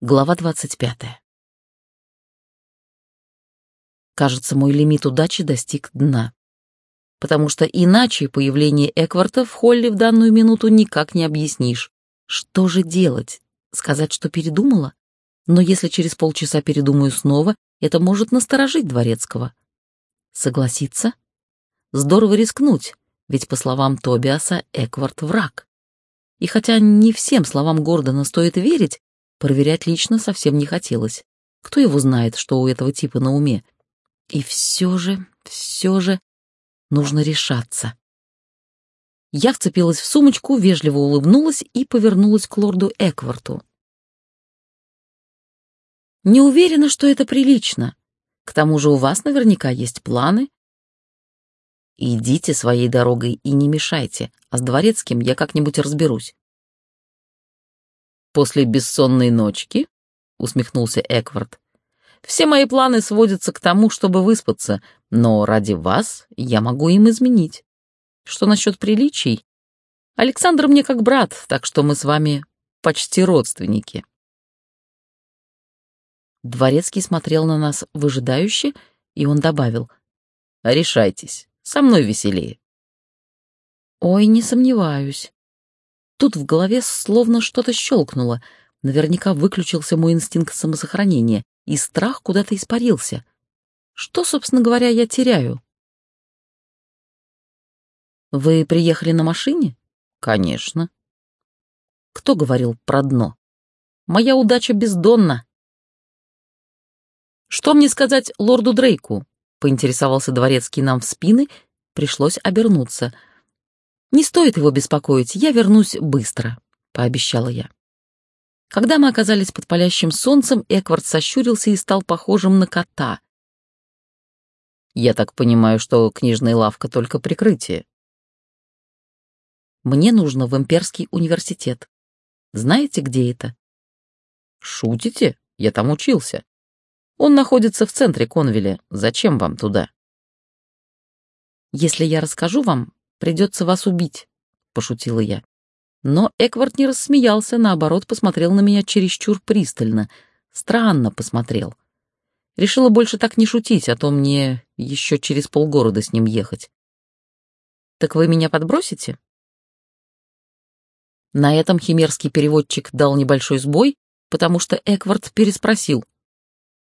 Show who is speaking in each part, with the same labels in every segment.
Speaker 1: Глава 25. Кажется, мой лимит удачи достиг дна. Потому что иначе появление Экварта в холле в данную минуту никак не объяснишь. Что же делать? Сказать, что передумала? Но если через полчаса передумаю снова, это может насторожить Дворецкого. Согласиться? Здорово рискнуть, ведь, по словам Тобиаса, Экварт — враг. И хотя не всем словам Гордона стоит верить, Проверять лично совсем не хотелось. Кто его знает, что у этого типа на уме? И все же, все же нужно решаться. Я вцепилась в сумочку, вежливо улыбнулась и повернулась к лорду Экварту. «Не уверена, что это прилично. К тому же у вас наверняка есть планы. Идите своей дорогой и не мешайте, а с дворецким я как-нибудь разберусь после бессонной ночки?» — усмехнулся Эквард. «Все мои планы сводятся к тому, чтобы выспаться, но ради вас я могу им изменить. Что насчет приличий? Александр мне как брат, так что мы с вами почти родственники». Дворецкий смотрел на нас выжидающе, и он добавил. «Решайтесь, со мной веселее». «Ой, не сомневаюсь». Тут в голове словно что-то щелкнуло. Наверняка выключился мой инстинкт самосохранения, и страх куда-то испарился. Что, собственно говоря, я теряю? Вы приехали на машине? Конечно. Кто говорил про дно? Моя удача бездонна. Что мне сказать лорду Дрейку? Поинтересовался дворецкий нам в спины, пришлось обернуться — «Не стоит его беспокоить, я вернусь быстро», — пообещала я. Когда мы оказались под палящим солнцем, Эквард сощурился и стал похожим на кота. «Я так понимаю, что книжная лавка только прикрытие». «Мне нужно в Имперский университет. Знаете, где это?» «Шутите? Я там учился. Он находится в центре Конвеля. Зачем вам туда?» «Если я расскажу вам, Придется вас убить», — пошутила я. Но Эквард не рассмеялся, наоборот, посмотрел на меня чересчур пристально. Странно посмотрел. Решила больше так не шутить, а то мне еще через полгорода с ним ехать. «Так вы меня подбросите?» На этом химерский переводчик дал небольшой сбой, потому что Эквард переспросил.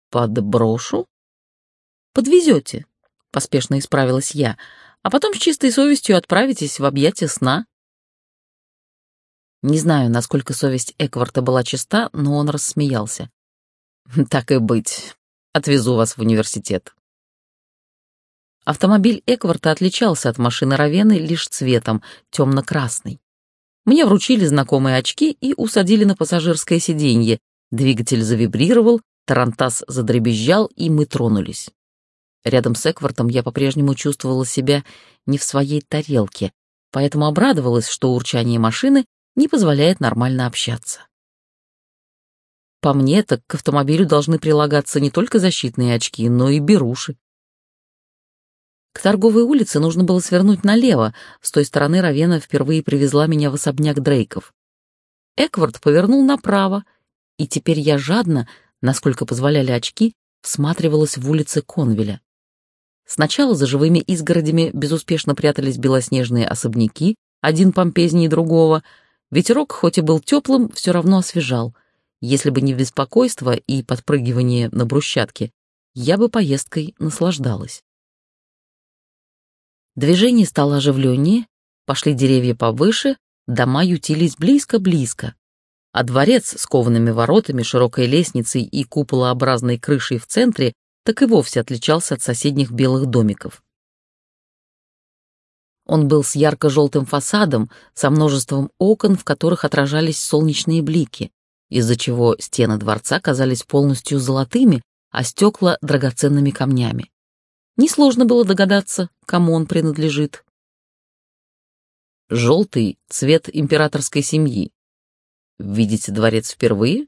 Speaker 1: «Подброшу?» «Подвезете», — поспешно исправилась я, а потом с чистой совестью отправитесь в объятия сна. Не знаю, насколько совесть Экварта была чиста, но он рассмеялся. «Так и быть. Отвезу вас в университет». Автомобиль Экварта отличался от машины Равены лишь цветом, темно-красный. Мне вручили знакомые очки и усадили на пассажирское сиденье. Двигатель завибрировал, тарантас задребезжал, и мы тронулись. Рядом с Эквартом я по-прежнему чувствовала себя не в своей тарелке, поэтому обрадовалась, что урчание машины не позволяет нормально общаться. По мне, так к автомобилю должны прилагаться не только защитные очки, но и беруши. К торговой улице нужно было свернуть налево, с той стороны Равена впервые привезла меня в особняк Дрейков. Эквард повернул направо, и теперь я жадно, насколько позволяли очки, всматривалась в улицы Конвеля. Сначала за живыми изгородями безуспешно прятались белоснежные особняки, один помпезнее другого. Ветерок, хоть и был теплым, все равно освежал. Если бы не беспокойство и подпрыгивание на брусчатке, я бы поездкой наслаждалась. Движение стало оживленнее, пошли деревья повыше, дома ютились близко-близко. А дворец с коваными воротами, широкой лестницей и куполообразной крышей в центре так и вовсе отличался от соседних белых домиков. Он был с ярко-желтым фасадом, со множеством окон, в которых отражались солнечные блики, из-за чего стены дворца казались полностью золотыми, а стекла — драгоценными камнями. Несложно было догадаться, кому он принадлежит. Желтый — цвет императорской семьи. Видите дворец впервые?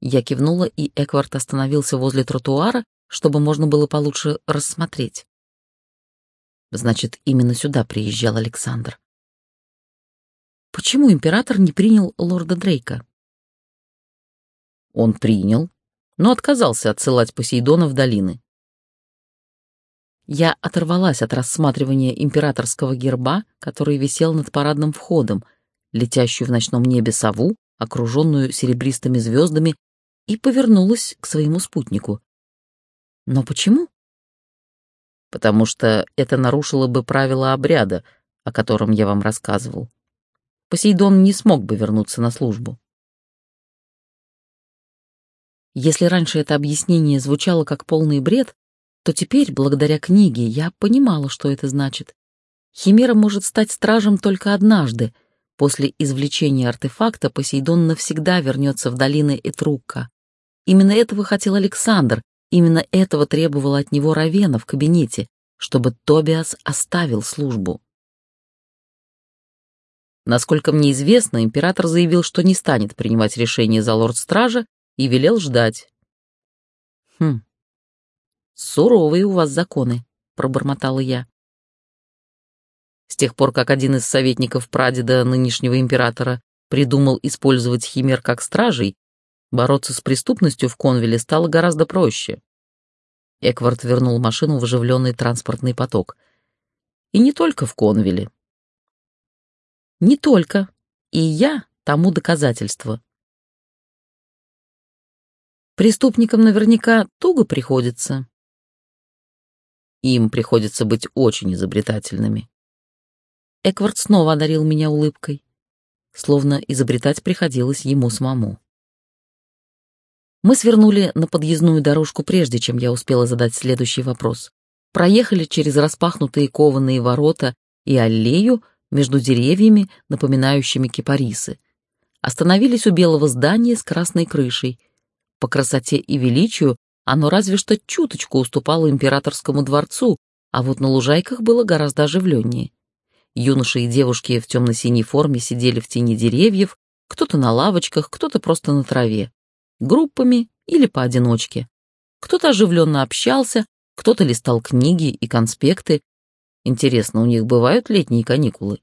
Speaker 1: Я кивнула, и Эквард остановился возле тротуара, чтобы можно было получше рассмотреть. Значит, именно сюда приезжал Александр. Почему император не принял лорда Дрейка? Он принял, но отказался отсылать Посейдона в долины. Я оторвалась от рассматривания императорского герба, который висел над парадным входом, летящую в ночном небе сову, окруженную серебристыми звездами, и повернулась к своему спутнику. Но почему? Потому что это нарушило бы правила обряда, о котором я вам рассказывал. Посейдон не смог бы вернуться на службу. Если раньше это объяснение звучало как полный бред, то теперь, благодаря книге, я понимала, что это значит. Химера может стать стражем только однажды. После извлечения артефакта Посейдон навсегда вернется в долины Этрукка. Именно этого хотел Александр, именно этого требовала от него Равена в кабинете, чтобы Тобиас оставил службу. Насколько мне известно, император заявил, что не станет принимать решение за лорд-стража и велел ждать. «Хм, суровые у вас законы», — пробормотала я. С тех пор, как один из советников прадеда нынешнего императора придумал использовать химер как стражей, бороться с преступностью в Конвиле стало гораздо проще. Эквард вернул машину в оживленный транспортный поток. И не только в Конвиле. Не только. И я тому доказательство. Преступникам наверняка туго приходится. Им приходится быть очень изобретательными. Эквард снова одарил меня улыбкой, словно изобретать приходилось ему самому. Мы свернули на подъездную дорожку, прежде чем я успела задать следующий вопрос. Проехали через распахнутые кованые ворота и аллею, между деревьями, напоминающими кипарисы. Остановились у белого здания с красной крышей. По красоте и величию оно разве что чуточку уступало императорскому дворцу, а вот на лужайках было гораздо оживленнее. Юноши и девушки в темно-синей форме сидели в тени деревьев, кто-то на лавочках, кто-то просто на траве, группами или поодиночке. Кто-то оживленно общался, кто-то листал книги и конспекты, Интересно, у них бывают летние каникулы?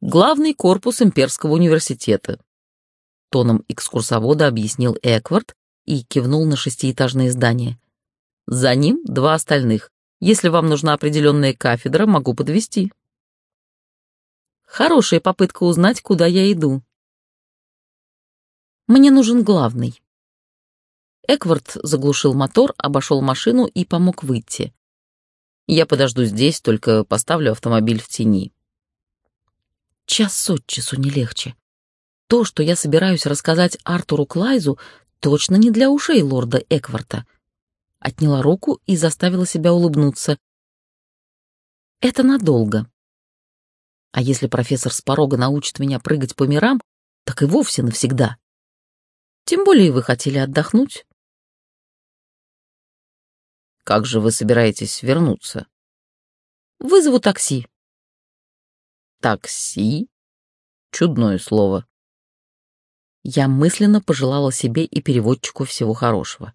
Speaker 1: Главный корпус Имперского университета. Тоном экскурсовода объяснил Эквард и кивнул на шестиэтажное здание. За ним два остальных. Если вам нужна определенная кафедра, могу подвести. Хорошая попытка узнать, куда я иду. Мне нужен главный. Эквард заглушил мотор, обошел машину и помог выйти. Я подожду здесь, только поставлю автомобиль в тени. Час от часу не легче. То, что я собираюсь рассказать Артуру Клайзу, точно не для ушей лорда Экварта. Отняла руку и заставила себя улыбнуться. Это надолго. А если профессор с порога научит меня прыгать по мирам, так и вовсе навсегда. Тем более вы хотели отдохнуть. Как же вы собираетесь вернуться? Вызову такси. Такси? Чудное слово. Я мысленно пожелала себе и переводчику всего хорошего.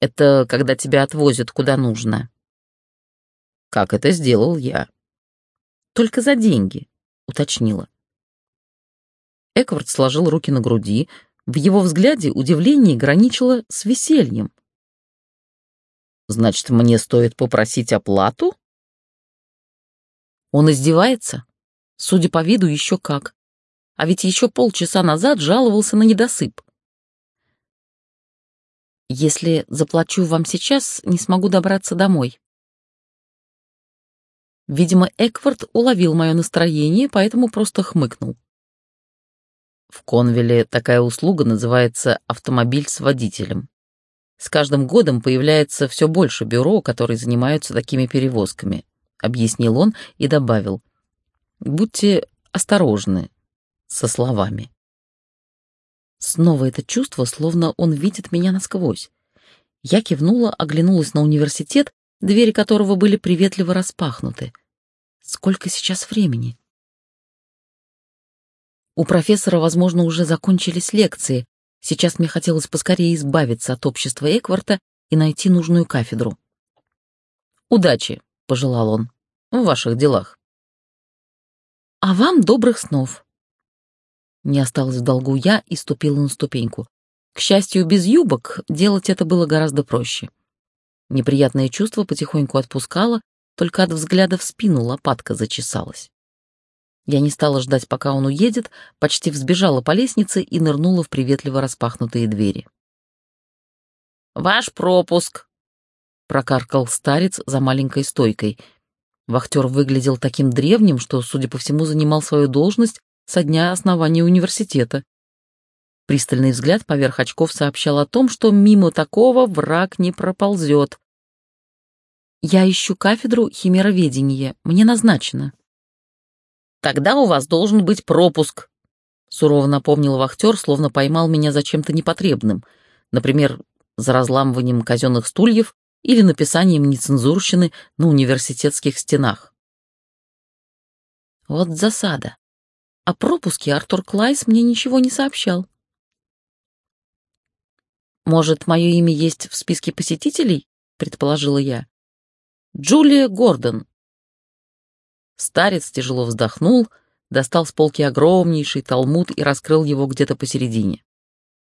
Speaker 1: Это когда тебя отвозят куда нужно. Как это сделал я? Только за деньги, уточнила. Эквард сложил руки на груди, в его взгляде удивление граничило с весельем. Значит, мне стоит попросить оплату? Он издевается? Судя по виду, еще как. А ведь еще полчаса назад жаловался на недосып. Если заплачу вам сейчас, не смогу добраться домой. Видимо, Эквард уловил мое настроение, поэтому просто хмыкнул. В Конвилле такая услуга называется «автомобиль с водителем». С каждым годом появляется все больше бюро, которые занимаются такими перевозками, объяснил он и добавил. Будьте осторожны со словами. Снова это чувство, словно он видит меня насквозь. Я кивнула, оглянулась на университет, двери которого были приветливо распахнуты. Сколько сейчас времени? У профессора, возможно, уже закончились лекции, Сейчас мне хотелось поскорее избавиться от общества Экварта и найти нужную кафедру. «Удачи», — пожелал он, — «в ваших делах». «А вам добрых снов», Не осталось в долгу я и ступила на ступеньку. К счастью, без юбок делать это было гораздо проще. Неприятное чувство потихоньку отпускало, только от взгляда в спину лопатка зачесалась. Я не стала ждать, пока он уедет, почти взбежала по лестнице и нырнула в приветливо распахнутые двери. «Ваш пропуск!» — прокаркал старец за маленькой стойкой. Вахтер выглядел таким древним, что, судя по всему, занимал свою должность со дня основания университета. Пристальный взгляд поверх очков сообщал о том, что мимо такого враг не проползет. «Я ищу кафедру химероведения. Мне назначено». Тогда у вас должен быть пропуск», — сурово напомнил вахтер, словно поймал меня за чем-то непотребным, например, за разламыванием казенных стульев или написанием нецензурщины на университетских стенах. Вот засада. О пропуске Артур Клайс мне ничего не сообщал. «Может, мое имя есть в списке посетителей?» — предположила я. «Джулия Гордон, Старец тяжело вздохнул, достал с полки огромнейший талмуд и раскрыл его где-то посередине.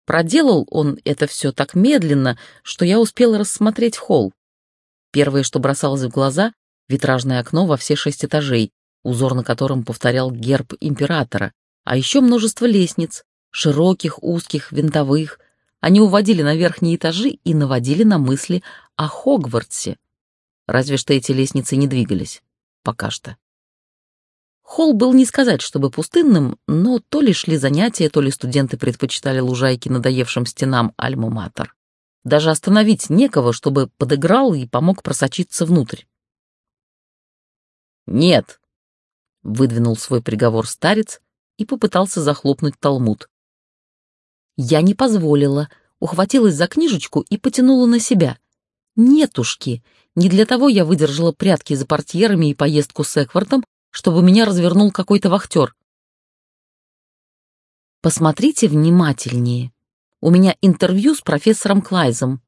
Speaker 1: Проделал он это все так медленно, что я успела рассмотреть холл. Первое, что бросалось в глаза — витражное окно во все шесть этажей, узор на котором повторял герб императора, а еще множество лестниц, широких, узких, винтовых. Они уводили на верхние этажи и наводили на мысли о Хогвартсе. Разве что эти лестницы не двигались. Пока что. Холл был не сказать, чтобы пустынным, но то ли шли занятия, то ли студенты предпочитали лужайки надоевшим стенам Альма-Матер. Даже остановить некого, чтобы подыграл и помог просочиться внутрь. «Нет», — выдвинул свой приговор старец и попытался захлопнуть талмуд. Я не позволила, ухватилась за книжечку и потянула на себя. «Нетушки, не для того я выдержала прятки за портьерами и поездку с Эквартом, чтобы меня развернул какой-то вахтер. Посмотрите внимательнее. У меня интервью с профессором Клайзом.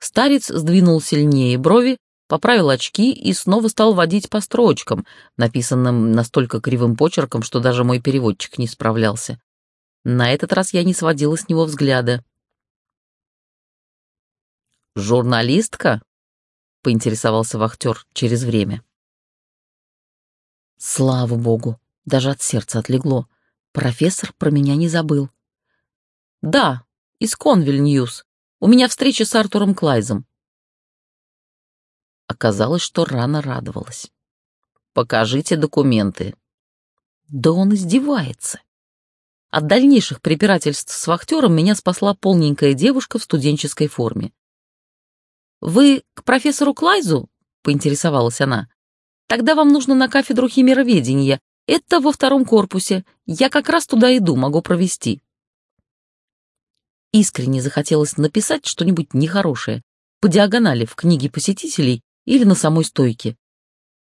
Speaker 1: Старец сдвинул сильнее брови, поправил очки и снова стал водить по строчкам, написанным настолько кривым почерком, что даже мой переводчик не справлялся. На этот раз я не сводила с него взгляда. «Журналистка?» — поинтересовался вахтер через время. Слава богу, даже от сердца отлегло. Профессор про меня не забыл. «Да, из Конвиль Ньюс. У меня встреча с Артуром Клайзом». Оказалось, что рано радовалась. «Покажите документы». Да он издевается. От дальнейших препирательств с вахтером меня спасла полненькая девушка в студенческой форме. «Вы к профессору Клайзу?» — поинтересовалась она. «Тогда вам нужно на кафедру химероведения. Это во втором корпусе. Я как раз туда иду, могу провести». Искренне захотелось написать что-нибудь нехорошее, по диагонали в книге посетителей или на самой стойке.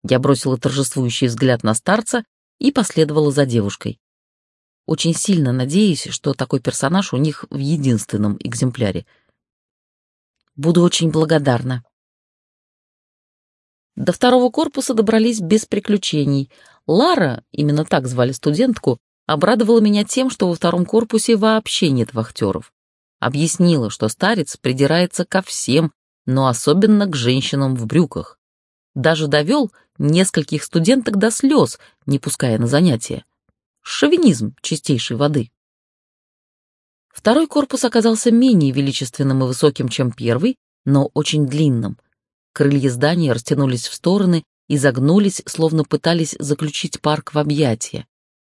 Speaker 1: Я бросила торжествующий взгляд на старца и последовала за девушкой. Очень сильно надеюсь, что такой персонаж у них в единственном экземпляре — Буду очень благодарна. До второго корпуса добрались без приключений. Лара, именно так звали студентку, обрадовала меня тем, что во втором корпусе вообще нет вахтеров. Объяснила, что старец придирается ко всем, но особенно к женщинам в брюках. Даже довел нескольких студенток до слез, не пуская на занятия. Шовинизм чистейшей воды. Второй корпус оказался менее величественным и высоким, чем первый, но очень длинным. Крылья здания растянулись в стороны и загнулись, словно пытались заключить парк в объятия.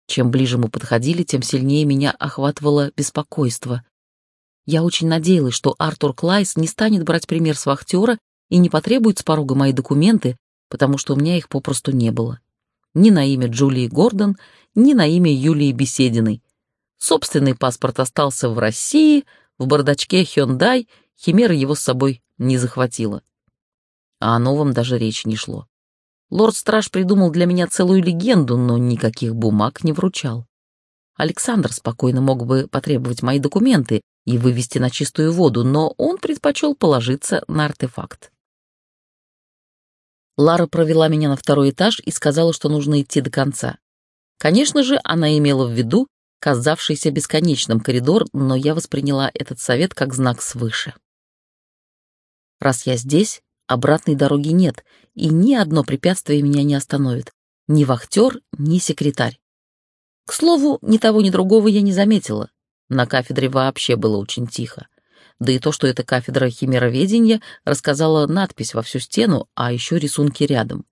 Speaker 1: Чем ближе мы подходили, тем сильнее меня охватывало беспокойство. Я очень надеялась, что Артур Клайс не станет брать пример с вахтера и не потребует с порога мои документы, потому что у меня их попросту не было. Ни на имя Джулии Гордон, ни на имя Юлии Бесединой. Собственный паспорт остался в России, в бардачке Hyundai, Химера его с собой не захватила. А о новом даже речи не шло. Лорд-страж придумал для меня целую легенду, но никаких бумаг не вручал. Александр спокойно мог бы потребовать мои документы и вывести на чистую воду, но он предпочел положиться на артефакт. Лара провела меня на второй этаж и сказала, что нужно идти до конца. Конечно же, она имела в виду казавшийся бесконечным коридор, но я восприняла этот совет как знак свыше. Раз я здесь, обратной дороги нет, и ни одно препятствие меня не остановит. Ни вахтер, ни секретарь. К слову, ни того, ни другого я не заметила. На кафедре вообще было очень тихо. Да и то, что это кафедра химероведения, рассказала надпись во всю стену, а еще рисунки рядом.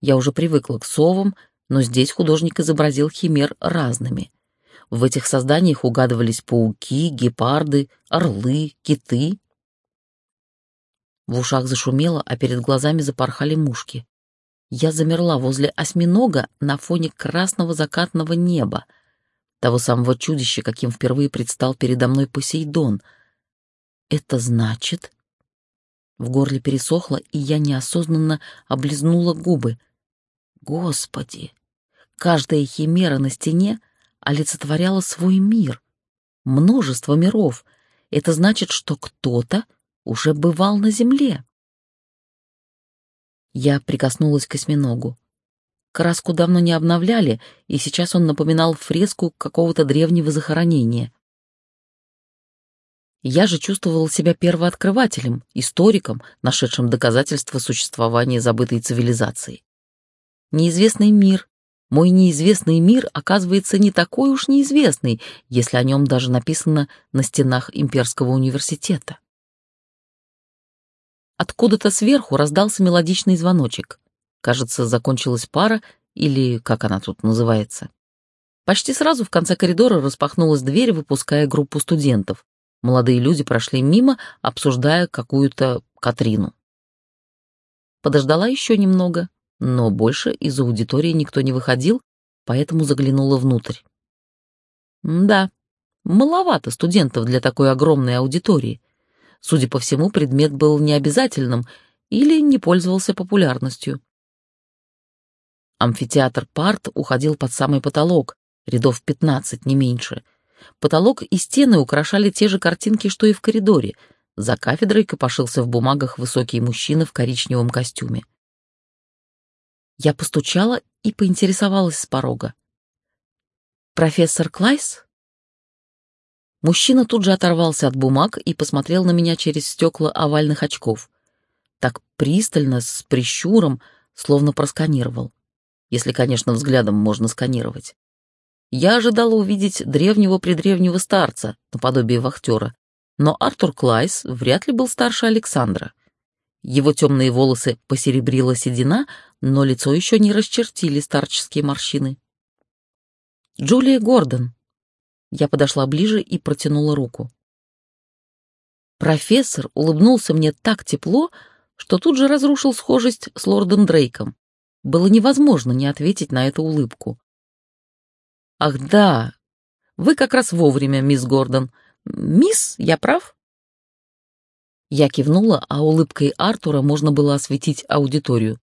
Speaker 1: Я уже привыкла к совам, но здесь художник изобразил химер разными. В этих созданиях угадывались пауки, гепарды, орлы, киты. В ушах зашумело, а перед глазами запорхали мушки. Я замерла возле осьминога на фоне красного закатного неба, того самого чудища, каким впервые предстал передо мной Посейдон. Это значит... В горле пересохло, и я неосознанно облизнула губы. Господи! Каждая химера на стене олицетворяла свой мир, множество миров. Это значит, что кто-то уже бывал на Земле. Я прикоснулась к осьминогу. Краску давно не обновляли, и сейчас он напоминал фреску какого-то древнего захоронения. Я же чувствовал себя первооткрывателем, историком, нашедшим доказательства существования забытой цивилизации. Неизвестный мир. Мой неизвестный мир оказывается не такой уж неизвестный, если о нем даже написано на стенах Имперского университета. Откуда-то сверху раздался мелодичный звоночек. Кажется, закончилась пара, или как она тут называется. Почти сразу в конце коридора распахнулась дверь, выпуская группу студентов. Молодые люди прошли мимо, обсуждая какую-то Катрину. Подождала еще немного, но больше из аудитории никто не выходил, поэтому заглянула внутрь. Да, маловато студентов для такой огромной аудитории. Судя по всему, предмет был необязательным или не пользовался популярностью. Амфитеатр парт уходил под самый потолок, рядов 15, не меньше. Потолок и стены украшали те же картинки, что и в коридоре. За кафедрой копошился в бумагах высокий мужчина в коричневом костюме. Я постучала и поинтересовалась с порога. «Профессор Клайс?» Мужчина тут же оторвался от бумаг и посмотрел на меня через стекла овальных очков. Так пристально, с прищуром, словно просканировал. Если, конечно, взглядом можно сканировать. Я ожидала увидеть древнего-предревнего старца, наподобие вахтера, но Артур Клайс вряд ли был старше Александра. Его темные волосы посеребрила седина, но лицо еще не расчертили старческие морщины. «Джулия Гордон». Я подошла ближе и протянула руку. Профессор улыбнулся мне так тепло, что тут же разрушил схожесть с лордом Дрейком. Было невозможно не ответить на эту улыбку. «Ах да, вы как раз вовремя, мисс Гордон. Мисс, я прав?» Я кивнула, а улыбкой Артура можно было осветить аудиторию.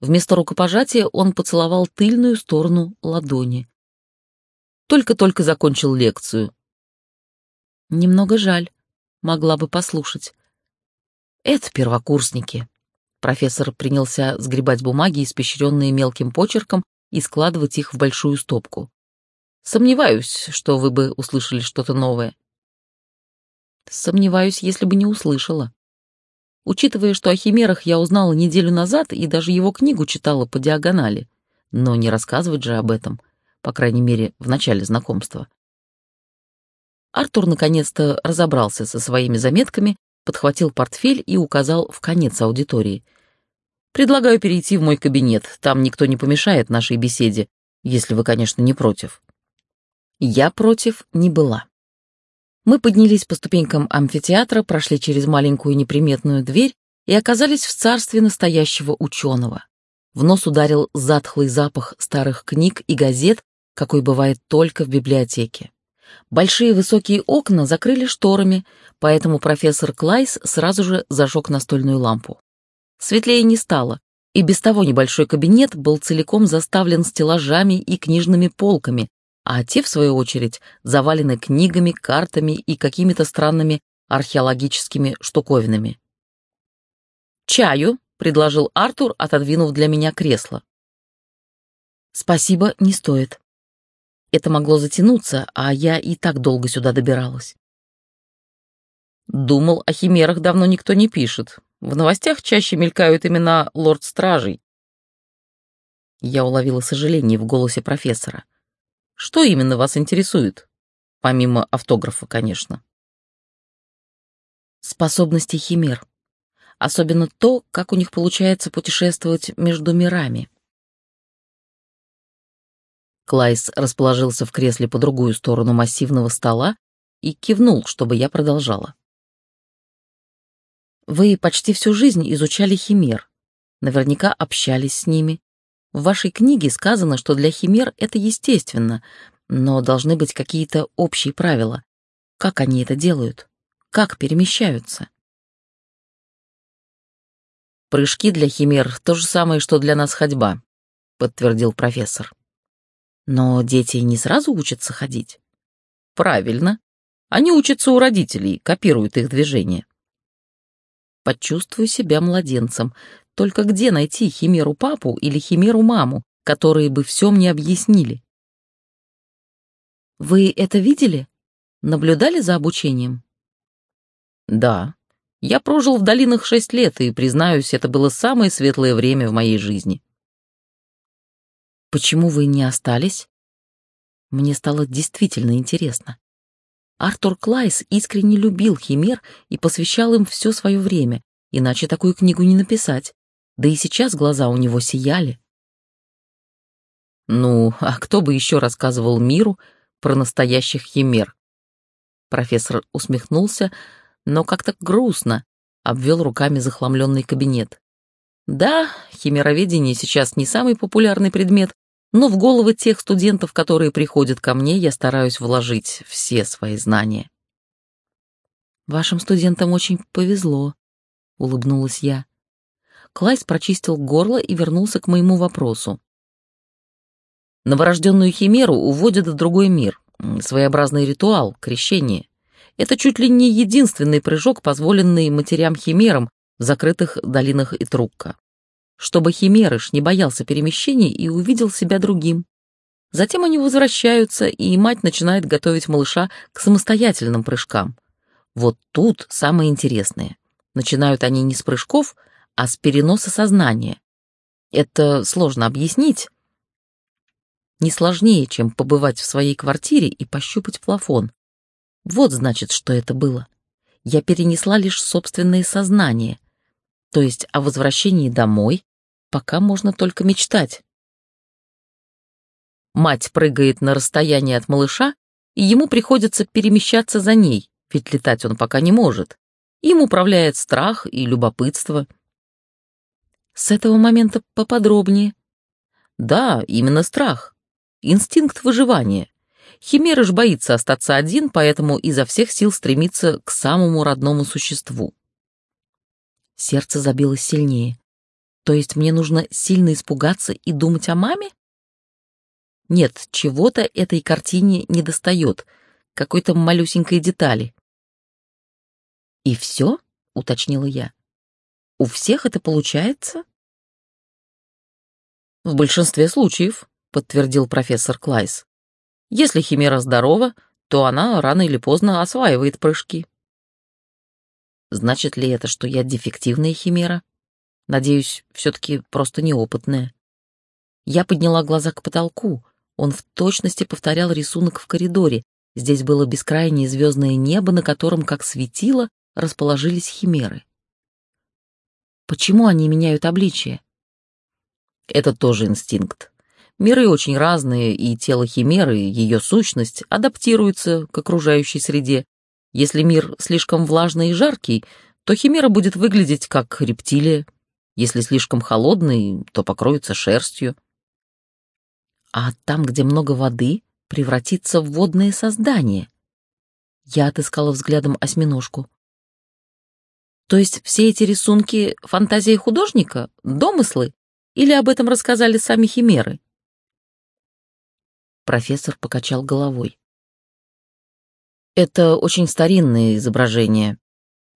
Speaker 1: Вместо рукопожатия он поцеловал тыльную сторону ладони. Только-только закончил лекцию. Немного жаль, могла бы послушать. Это первокурсники. Профессор принялся сгребать бумаги, испещренные мелким почерком, и складывать их в большую стопку. Сомневаюсь, что вы бы услышали что-то новое. Сомневаюсь, если бы не услышала. Учитывая, что о химерах я узнала неделю назад и даже его книгу читала по диагонали. Но не рассказывать же об этом, по крайней мере, в начале знакомства. Артур наконец-то разобрался со своими заметками, подхватил портфель и указал в конец аудитории. «Предлагаю перейти в мой кабинет, там никто не помешает нашей беседе, если вы, конечно, не против». Я против не была. Мы поднялись по ступенькам амфитеатра, прошли через маленькую неприметную дверь и оказались в царстве настоящего ученого. В нос ударил затхлый запах старых книг и газет, какой бывает только в библиотеке. Большие высокие окна закрыли шторами, поэтому профессор Клайс сразу же зажег настольную лампу. Светлее не стало, и без того небольшой кабинет был целиком заставлен стеллажами и книжными полками, а те, в свою очередь, завалены книгами, картами и какими-то странными археологическими штуковинами. «Чаю», — предложил Артур, отодвинув для меня кресло. Спасибо, не стоит. Это могло затянуться, а я и так долго сюда добиралась. Думал, о химерах давно никто не пишет. В новостях чаще мелькают имена лорд-стражей. Я уловила сожаление в голосе профессора. Что именно вас интересует? Помимо автографа, конечно. Способности химер. Особенно то, как у них получается путешествовать между мирами. Клайс расположился в кресле по другую сторону массивного стола и кивнул, чтобы я продолжала. Вы почти всю жизнь изучали химер, наверняка общались с ними. В вашей книге сказано, что для химер это естественно, но должны быть какие-то общие правила. Как они это делают? Как перемещаются? Прыжки для химер — то же самое, что для нас ходьба, подтвердил профессор. Но дети не сразу учатся ходить. Правильно. Они учатся у родителей, копируют их движения почувствую себя младенцем. Только где найти химеру папу или химеру маму, которые бы все мне объяснили? Вы это видели? Наблюдали за обучением? Да. Я прожил в долинах шесть лет, и, признаюсь, это было самое светлое время в моей жизни. Почему вы не остались? Мне стало действительно интересно. Артур Клайс искренне любил химер и посвящал им все свое время, иначе такую книгу не написать. Да и сейчас глаза у него сияли. Ну, а кто бы еще рассказывал миру про настоящих химер? Профессор усмехнулся, но как-то грустно, обвел руками захламленный кабинет. Да, химероведение сейчас не самый популярный предмет, но в головы тех студентов, которые приходят ко мне, я стараюсь вложить все свои знания. Вашим студентам очень повезло, улыбнулась я. Клайс прочистил горло и вернулся к моему вопросу. Новорожденную химеру уводят в другой мир. Своеобразный ритуал, крещение. Это чуть ли не единственный прыжок, позволенный матерям-химерам в закрытых долинах Итрукка чтобы Химерыш не боялся перемещений и увидел себя другим. Затем они возвращаются, и мать начинает готовить малыша к самостоятельным прыжкам. Вот тут самое интересное. Начинают они не с прыжков, а с переноса сознания. Это сложно объяснить. Не сложнее, чем побывать в своей квартире и пощупать плафон. Вот значит, что это было. Я перенесла лишь собственное сознание, то есть о возвращении домой пока можно только мечтать. Мать прыгает на расстояние от малыша, и ему приходится перемещаться за ней, ведь летать он пока не может. Им управляет страх и любопытство. С этого момента поподробнее. Да, именно страх. Инстинкт выживания. Химерыш боится остаться один, поэтому изо всех сил стремится к самому родному существу. Сердце забилось сильнее. То есть мне нужно сильно испугаться и думать о маме? Нет, чего-то этой картине не достает, какой-то малюсенькой детали. «И все?» — уточнила я. «У всех это получается?» «В большинстве случаев», — подтвердил профессор Клайс. «Если химера здорова, то она рано или поздно осваивает прыжки». Значит ли это, что я дефективная химера? Надеюсь, все-таки просто неопытная. Я подняла глаза к потолку. Он в точности повторял рисунок в коридоре. Здесь было бескрайнее звездное небо, на котором, как светило, расположились химеры. Почему они меняют обличие? Это тоже инстинкт. Миры очень разные, и тело химеры, ее сущность, адаптируются к окружающей среде, если мир слишком влажный и жаркий, то химера будет выглядеть как рептилия. Если слишком холодный, то покроется шерстью. А там, где много воды, превратится в водное создание. Я отыскала взглядом осьминожку. То есть все эти рисунки — фантазия художника, домыслы? Или об этом рассказали сами химеры? Профессор покачал головой. Это очень старинные изображения,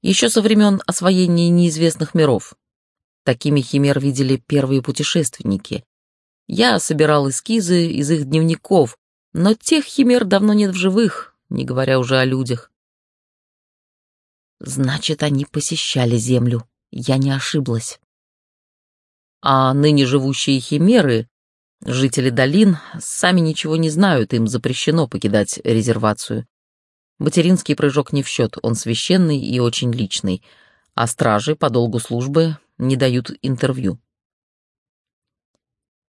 Speaker 1: еще со времен освоения неизвестных миров. Такими химер видели первые путешественники. Я собирал эскизы из их дневников, но тех химер давно нет в живых, не говоря уже о людях. Значит, они посещали Землю. Я не ошиблась. А ныне живущие химеры, жители долин, сами ничего не знают, им запрещено покидать резервацию. Материнский прыжок не в счет, он священный и очень личный, а стражи по долгу службы не дают интервью.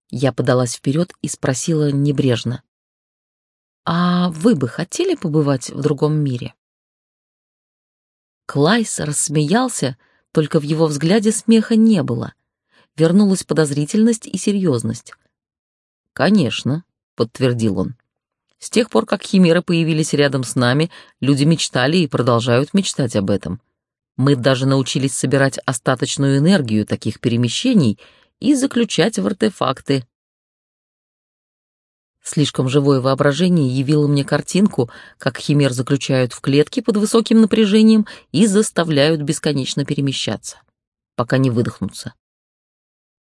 Speaker 1: Я подалась вперед и спросила небрежно. «А вы бы хотели побывать в другом мире?» Клайс рассмеялся, только в его взгляде смеха не было. Вернулась подозрительность и серьезность. «Конечно», — подтвердил он. «С тех пор, как химеры появились рядом с нами, люди мечтали и продолжают мечтать об этом. Мы даже научились собирать остаточную энергию таких перемещений и заключать в артефакты, Слишком живое воображение явило мне картинку, как химер заключают в клетки под высоким напряжением и заставляют бесконечно перемещаться, пока не выдохнутся.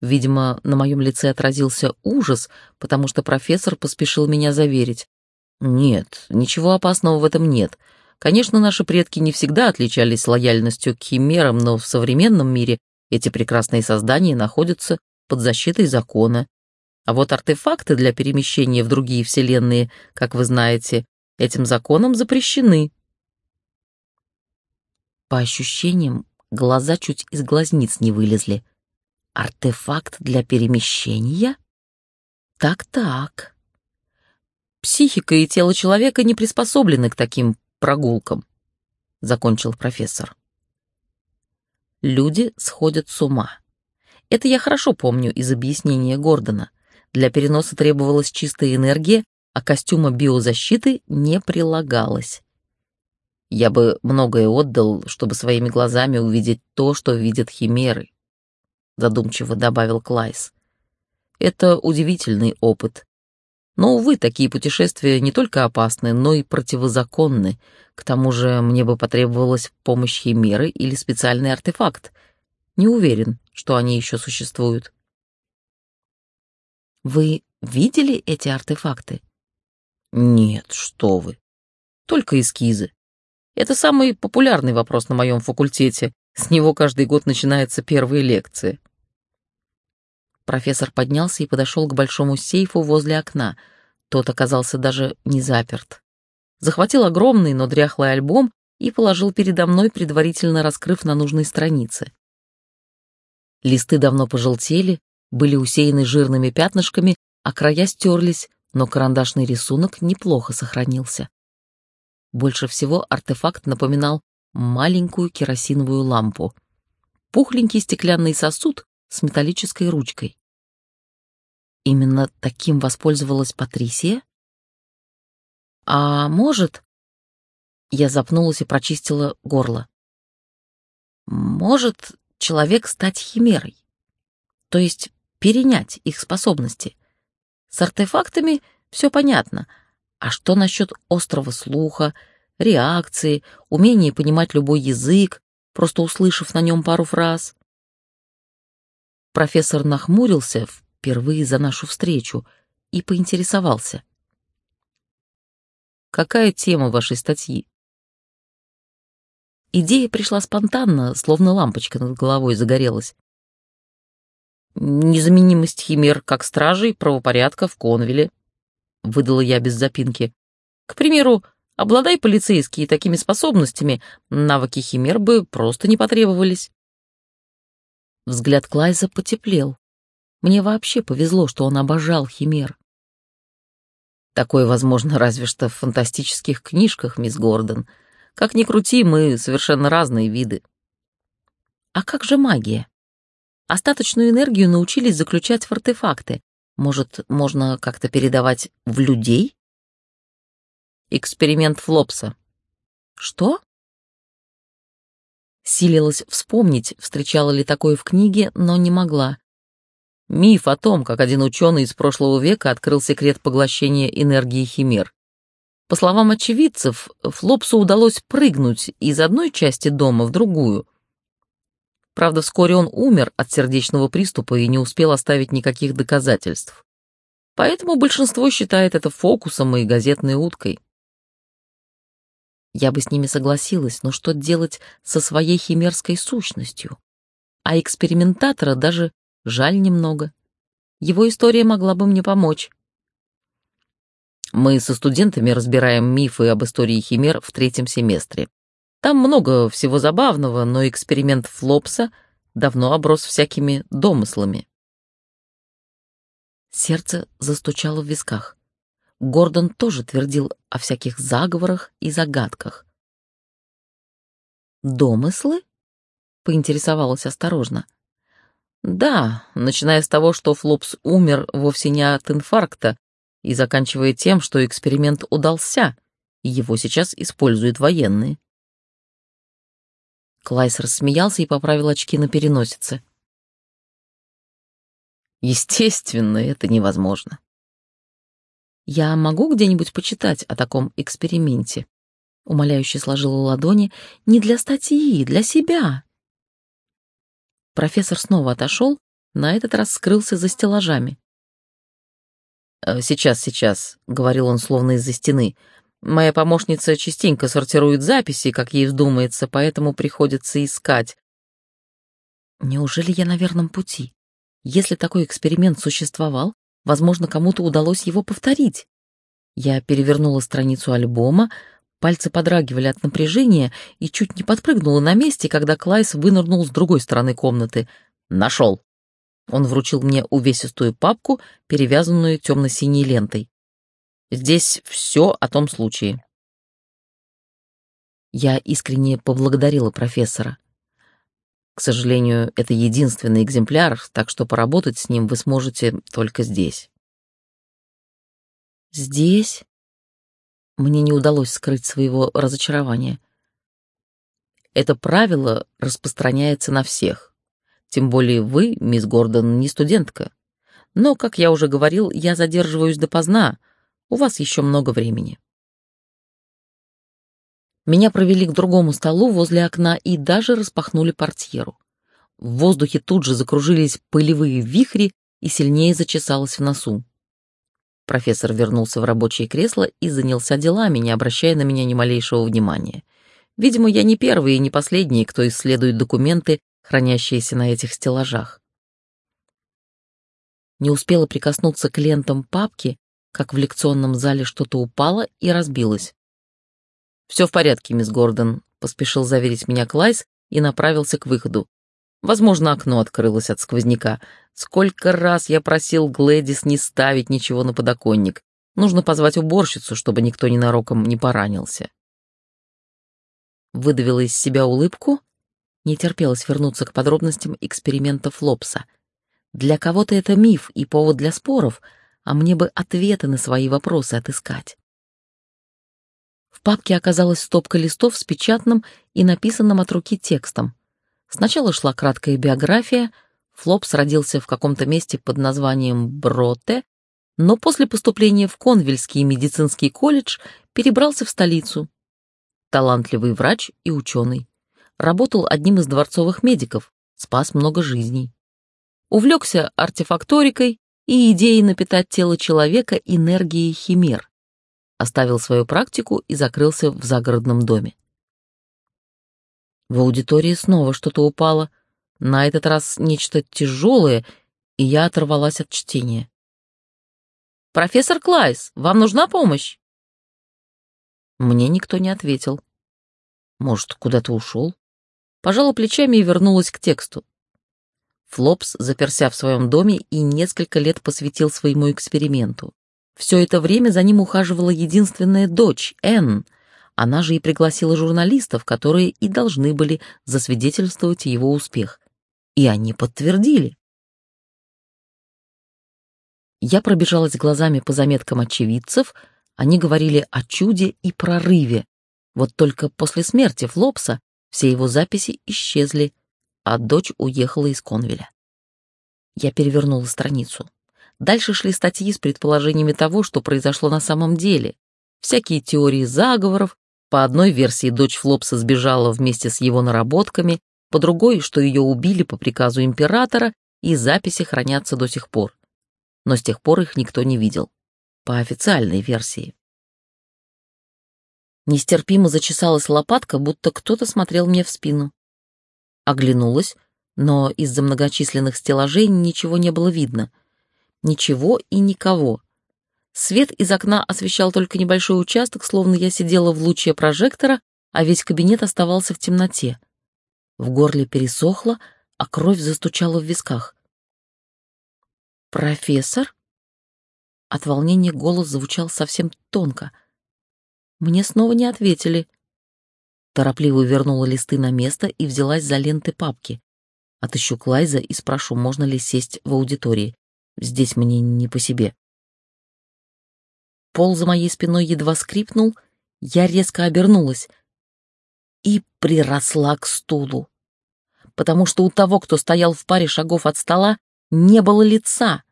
Speaker 1: Видимо, на моем лице отразился ужас, потому что профессор поспешил меня заверить. Нет, ничего опасного в этом нет. Конечно, наши предки не всегда отличались лояльностью к химерам, но в современном мире эти прекрасные создания находятся под защитой закона а вот артефакты для перемещения в другие вселенные, как вы знаете, этим законом запрещены. По ощущениям, глаза чуть из глазниц не вылезли. Артефакт для перемещения? Так-так. Психика и тело человека не приспособлены к таким прогулкам, закончил профессор. Люди сходят с ума. Это я хорошо помню из объяснения Гордона. Для переноса требовалась чистая энергия, а костюма биозащиты не прилагалось. Я бы многое отдал, чтобы своими глазами увидеть то, что видят химеры, задумчиво добавил Клайс. Это удивительный опыт. Но, увы, такие путешествия не только опасны, но и противозаконны. К тому же мне бы потребовалась помощь химеры или специальный артефакт. Не уверен, что они еще существуют. Вы видели эти артефакты? Нет, что вы. Только эскизы. Это самый популярный вопрос на моем факультете. С него каждый год начинаются первые лекции. Профессор поднялся и подошел к большому сейфу возле окна. Тот оказался даже не заперт. Захватил огромный, но дряхлый альбом и положил передо мной, предварительно раскрыв на нужной странице. Листы давно пожелтели, были усеяны жирными пятнышками, а края стерлись, но карандашный рисунок неплохо сохранился. Больше всего артефакт напоминал маленькую керосиновую лампу. Пухленький стеклянный сосуд с металлической ручкой. Именно таким воспользовалась Патрисия? А может... Я запнулась и прочистила горло. Может человек стать химерой? То есть перенять их способности. С артефактами все понятно. А что насчет острого слуха, реакции, умения понимать любой язык, просто услышав на нем пару фраз? Профессор нахмурился впервые за нашу встречу и поинтересовался. «Какая тема вашей статьи?» Идея пришла спонтанно, словно лампочка над головой загорелась. Незаменимость химер как стражей правопорядка в Конвиле, выдала я без запинки. К примеру, обладай полицейские такими способностями, навыки химер бы просто не потребовались. Взгляд Клайза потеплел. Мне вообще повезло, что он обожал химер. Такое возможно разве что в фантастических книжках, мисс Гордон. Как ни крути, мы совершенно разные виды. А как же магия? Остаточную энергию научились заключать в артефакты. Может, можно как-то передавать в людей? Эксперимент Флопса. Что? Силилась вспомнить, встречала ли такое в книге, но не могла. Миф о том, как один ученый из прошлого века открыл секрет поглощения энергии химер. По словам очевидцев, Флопсу удалось прыгнуть из одной части дома в другую, Правда, вскоре он умер от сердечного приступа и не успел оставить никаких доказательств. Поэтому большинство считает это фокусом и газетной уткой. Я бы с ними согласилась, но что делать со своей химерской сущностью? А экспериментатора даже жаль немного. Его история могла бы мне помочь. Мы со студентами разбираем мифы об истории химер в третьем семестре. Там много всего забавного, но эксперимент Флопса давно оброс всякими домыслами. Сердце застучало в висках. Гордон тоже твердил о всяких заговорах и загадках. «Домыслы?» — поинтересовалась осторожно. «Да, начиная с того, что Флопс умер вовсе не от инфаркта, и заканчивая тем, что эксперимент удался, и его сейчас используют военные». Клайс рассмеялся и поправил очки на переносице. Естественно, это невозможно. «Я могу где-нибудь почитать о таком эксперименте?» Умоляюще сложила ладони. «Не для статьи, для себя!» Профессор снова отошел, на этот раз скрылся за стеллажами. «Э, «Сейчас, сейчас», — говорил он словно из-за стены. «Моя помощница частенько сортирует записи, как ей вздумается, поэтому приходится искать». «Неужели я на верном пути? Если такой эксперимент существовал, Возможно, кому-то удалось его повторить. Я перевернула страницу альбома, пальцы подрагивали от напряжения и чуть не подпрыгнула на месте, когда Клайс вынырнул с другой стороны комнаты. «Нашел!» Он вручил мне увесистую папку, перевязанную темно-синей лентой. «Здесь все о том случае». Я искренне поблагодарила профессора. К сожалению, это единственный экземпляр, так что поработать с ним вы сможете только здесь. Здесь? Мне не удалось скрыть своего разочарования. Это правило распространяется на всех. Тем более вы, мисс Гордон, не студентка. Но, как я уже говорил, я задерживаюсь допоздна. У вас еще много времени. Меня провели к другому столу возле окна и даже распахнули портьеру. В воздухе тут же закружились пылевые вихри и сильнее зачесалось в носу. Профессор вернулся в рабочее кресло и занялся делами, не обращая на меня ни малейшего внимания. Видимо, я не первый и не последний, кто исследует документы, хранящиеся на этих стеллажах. Не успела прикоснуться к лентам папки, как в лекционном зале что-то упало и разбилось. «Все в порядке, мисс Гордон», — поспешил заверить меня Клайс и направился к выходу. Возможно, окно открылось от сквозняка. Сколько раз я просил Глэдис не ставить ничего на подоконник. Нужно позвать уборщицу, чтобы никто ненароком не поранился. Выдавила из себя улыбку. Не терпелось вернуться к подробностям эксперимента Флопса. Для кого-то это миф и повод для споров, а мне бы ответы на свои вопросы отыскать. В папке оказалась стопка листов с печатным и написанным от руки текстом. Сначала шла краткая биография. Флопс родился в каком-то месте под названием Броте, но после поступления в Конвельский медицинский колледж перебрался в столицу. Талантливый врач и ученый. Работал одним из дворцовых медиков, спас много жизней. Увлекся артефакторикой и идеей напитать тело человека энергией химер оставил свою практику и закрылся в загородном доме. В аудитории снова что-то упало, на этот раз нечто тяжелое, и я оторвалась от чтения. «Профессор Клайс, вам нужна помощь?» Мне никто не ответил. Может, куда-то ушел? Пожала плечами и вернулась к тексту. Флопс заперся в своем доме и несколько лет посвятил своему эксперименту. Все это время за ним ухаживала единственная дочь, Энн. Она же и пригласила журналистов, которые и должны были засвидетельствовать его успех. И они подтвердили. Я пробежалась глазами по заметкам очевидцев, они говорили о чуде и прорыве. Вот только после смерти Флопса все его записи исчезли, а дочь уехала из Конвеля. Я перевернула страницу. Дальше шли статьи с предположениями того, что произошло на самом деле. Всякие теории заговоров. По одной версии дочь Флопса сбежала вместе с его наработками, по другой, что ее убили по приказу императора, и записи хранятся до сих пор. но с тех пор их никто не видел. По официальной версии. Нестерпимо зачесалась лопатка, будто кто-то смотрел мне в спину. Оглянулась, но из-за многочисленных стеллажей ничего не было видно. Ничего и никого. Свет из окна освещал только небольшой участок, словно я сидела в луче прожектора, а весь кабинет оставался в темноте. В горле пересохло, а кровь застучала в висках. «Профессор?» От волнения голос звучал совсем тонко. Мне снова не ответили. Торопливо вернула листы на место и взялась за ленты папки. Отыщу Клайза и спрошу, можно ли сесть в аудитории. Здесь мне не по себе. Пол за моей спиной едва скрипнул, я резко обернулась и приросла к стулу. Потому что у того, кто стоял в паре шагов от стола, не было лица.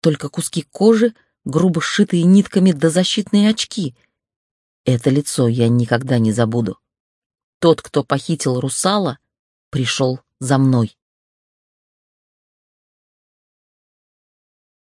Speaker 1: Только куски кожи, грубо сшитые нитками до защитные очки. Это лицо я никогда не забуду. Тот, кто похитил русала, пришел за мной.